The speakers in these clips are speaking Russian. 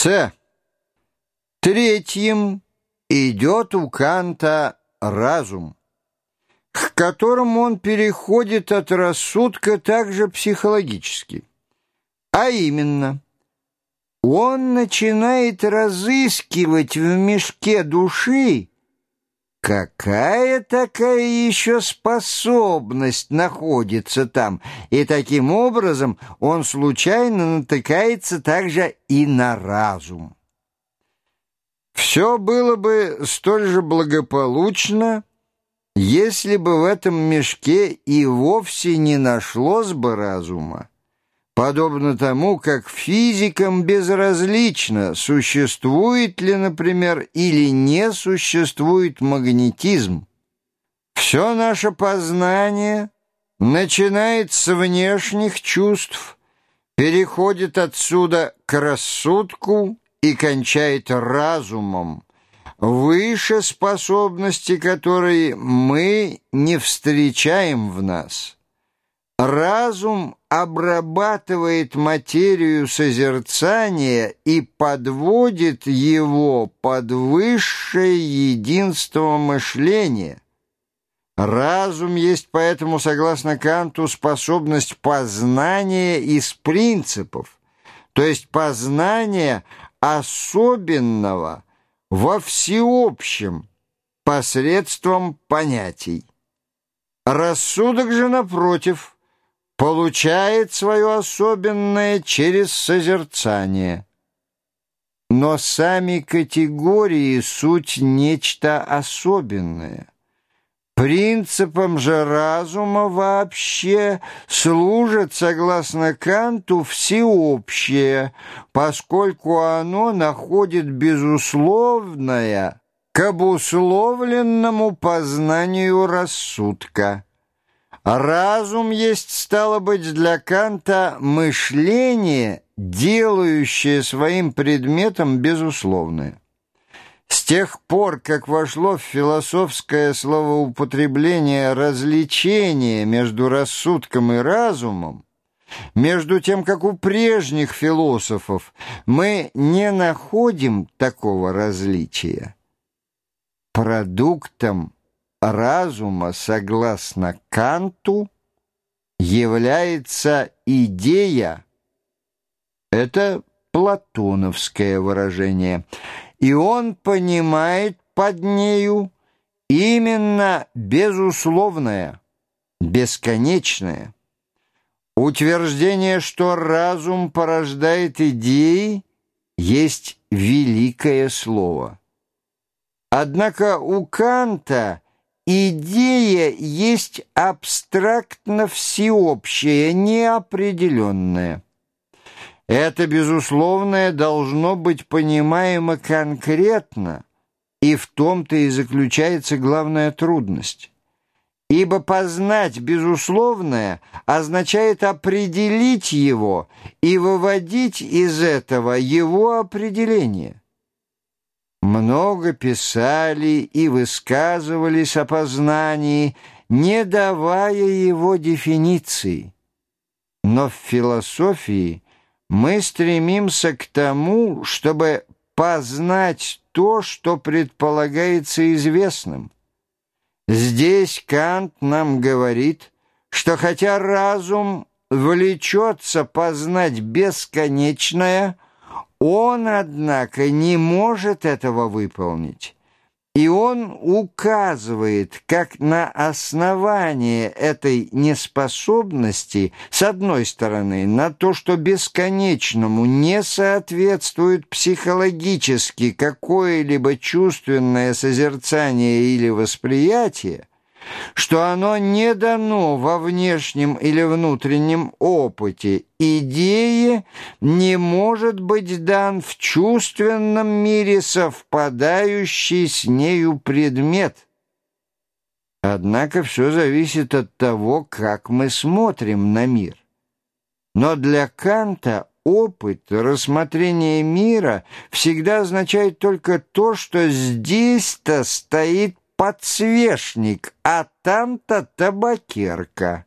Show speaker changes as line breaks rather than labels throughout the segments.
С. Третьим идет у Канта разум, к которому он переходит от рассудка также психологически. А именно, он начинает разыскивать в мешке души Какая такая еще способность находится там? И таким образом он случайно натыкается также и на разум. Все было бы столь же благополучно, если бы в этом мешке и вовсе не нашлось бы разума подобно тому, как физикам безразлично, существует ли, например, или не существует магнетизм. Все наше познание начинает с внешних чувств, переходит отсюда к рассудку и кончает разумом, выше способности которой мы не встречаем в нас. Разум обрабатывает материю созерцания и подводит его под высшее единство мышления. Разум есть поэтому, согласно Канту, способность познания из принципов, то есть познания особенного во всеобщем посредством понятий. Рассудок же, напротив, получает свое особенное через созерцание. Но сами категории — суть нечто особенное. Принципом же разума вообще служит, согласно Канту, всеобщее, поскольку оно находит безусловное к обусловленному познанию рассудка. Разум есть, стало быть, для Канта мышление, делающее своим предметом безусловное. С тех пор, как вошло в философское словоупотребление развлечение между рассудком и разумом, между тем, как у прежних философов мы не находим такого различия, продуктом разума, согласно Канту, является идея. Это платоновское выражение. И он понимает под нею именно безусловное, бесконечное. Утверждение, что разум порождает идеи, есть великое слово. Однако у Канта – Идея есть абстрактно всеобщее, неопределенное. Это, безусловное, должно быть понимаемо конкретно, и в том-то и заключается главная трудность. Ибо познать безусловное означает определить его и выводить из этого его определение. Много писали и высказывались о познании, не давая его дефиниции. Но в философии мы стремимся к тому, чтобы познать то, что предполагается известным. Здесь Кант нам говорит, что хотя разум влечется познать бесконечное – он, однако, не может этого выполнить. И он указывает, как на основание этой неспособности, с одной стороны, на то, что бесконечному не соответствует психологически какое-либо чувственное созерцание или восприятие, что оно не дано во внешнем или внутреннем опыте, идее не может быть дан в чувственном мире совпадающий с нею предмет. Однако все зависит от того, как мы смотрим на мир. Но для Канта опыт рассмотрения мира всегда означает только то, что здесь-то стоит подсвечник, а там-то табакерка.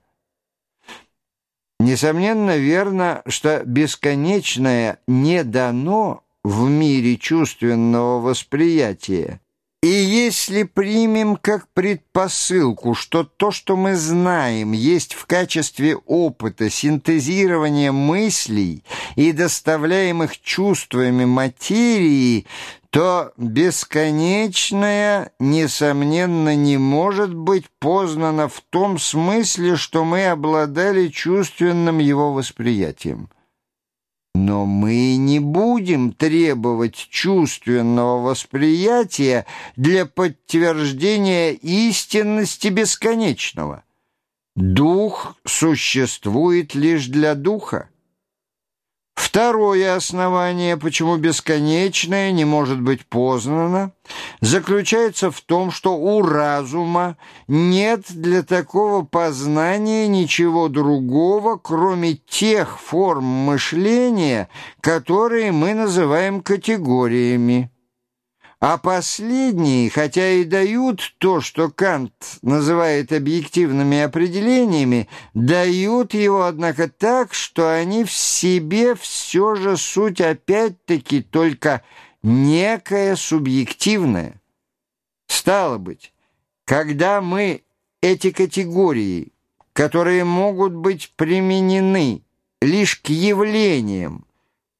Несомненно, верно, что бесконечное не дано в мире чувственного восприятия. И если примем как предпосылку, что то, что мы знаем, есть в качестве опыта синтезирования мыслей и доставляемых чувствами материи, то бесконечное, несомненно, не может быть познано в том смысле, что мы обладали чувственным его восприятием. Но мы не будем требовать чувственного восприятия для подтверждения истинности бесконечного. Дух существует лишь для духа. Второе основание, почему бесконечное не может быть познано, заключается в том, что у разума нет для такого познания ничего другого, кроме тех форм мышления, которые мы называем категориями. А последние, хотя и дают то, что Кант называет объективными определениями, дают его, однако, так, что они в себе все же суть опять-таки только некое субъективное. Стало быть, когда мы эти категории, которые могут быть применены лишь к явлениям,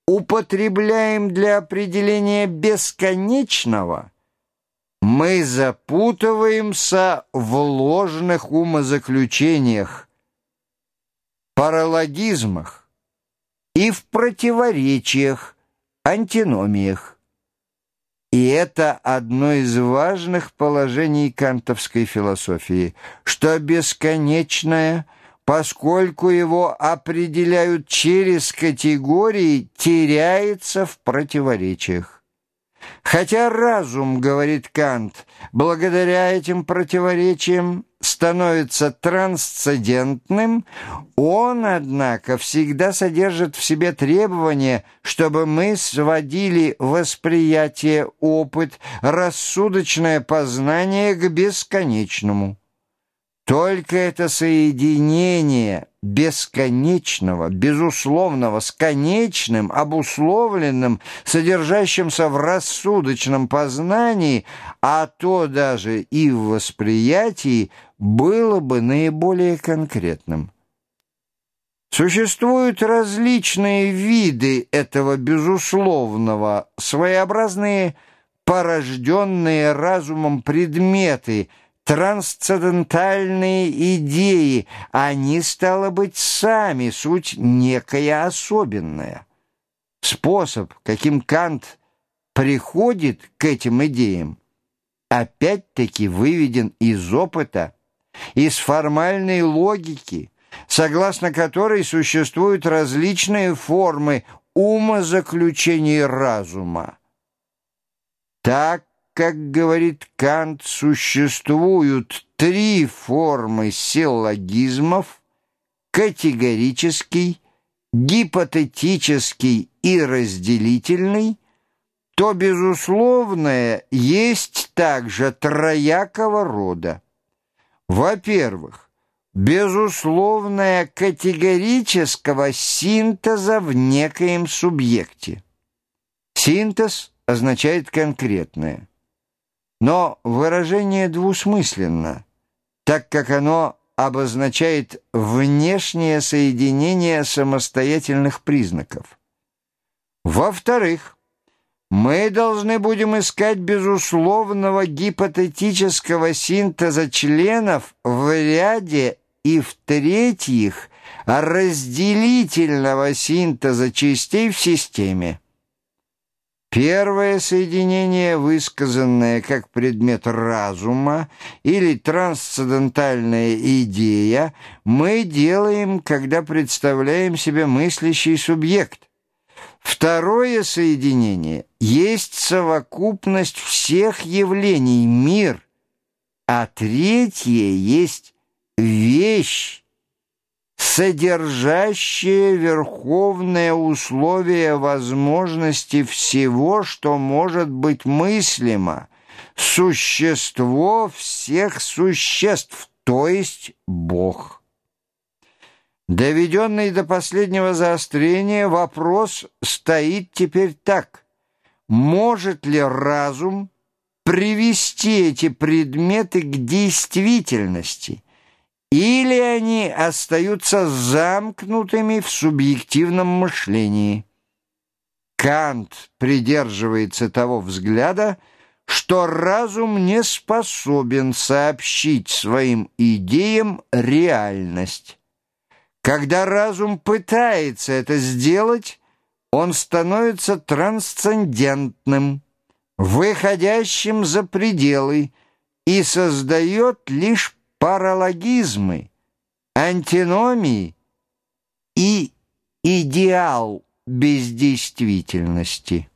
употребляем для определения бесконечного, мы запутываемся в ложных умозаключениях, паралогизмах и в противоречиях, антиномиях. И это одно из важных положений кантовской философии, что бесконечное – поскольку его определяют через категории, теряется в противоречиях. Хотя разум, говорит Кант, благодаря этим противоречиям становится трансцендентным, он, однако, всегда содержит в себе требование, чтобы мы сводили восприятие, опыт, рассудочное познание к бесконечному. Только это соединение бесконечного, безусловного с конечным, обусловленным, содержащимся в рассудочном познании, а то даже и в восприятии, было бы наиболее конкретным. Существуют различные виды этого безусловного, своеобразные порожденные разумом предметы – трансцендентальные идеи, они, стало быть, сами суть некая особенная. Способ, каким Кант приходит к этим идеям, опять-таки выведен из опыта, из формальной логики, согласно которой существуют различные формы умозаключений разума. Так как говорит Кант, существуют три формы силлогизмов – категорический, гипотетический и разделительный, то безусловное есть также троякого рода. Во-первых, безусловное категорического синтеза в некоем субъекте. Синтез означает конкретное – но выражение двусмысленно, так как оно обозначает внешнее соединение самостоятельных признаков. Во-вторых, мы должны будем искать безусловного гипотетического синтеза членов в ряде и в-третьих, разделительного синтеза частей в системе. Первое соединение, высказанное как предмет разума или трансцендентальная идея, мы делаем, когда представляем себе мыслящий субъект. Второе соединение есть совокупность всех явлений, мир, а третье есть вещь, содержащее верховное условие возможности всего, что может быть мыслимо, существо всех существ, то есть Бог. Доведенный до последнего заострения, вопрос стоит теперь так. может ли разум привести эти предметы к действительности, или они остаются замкнутыми в субъективном мышлении. Кант придерживается того взгляда, что разум не способен сообщить своим идеям реальность. Когда разум пытается это сделать, он становится трансцендентным, выходящим за пределы и создает лишь паралогизмы, антиномии и идеал бездействительности.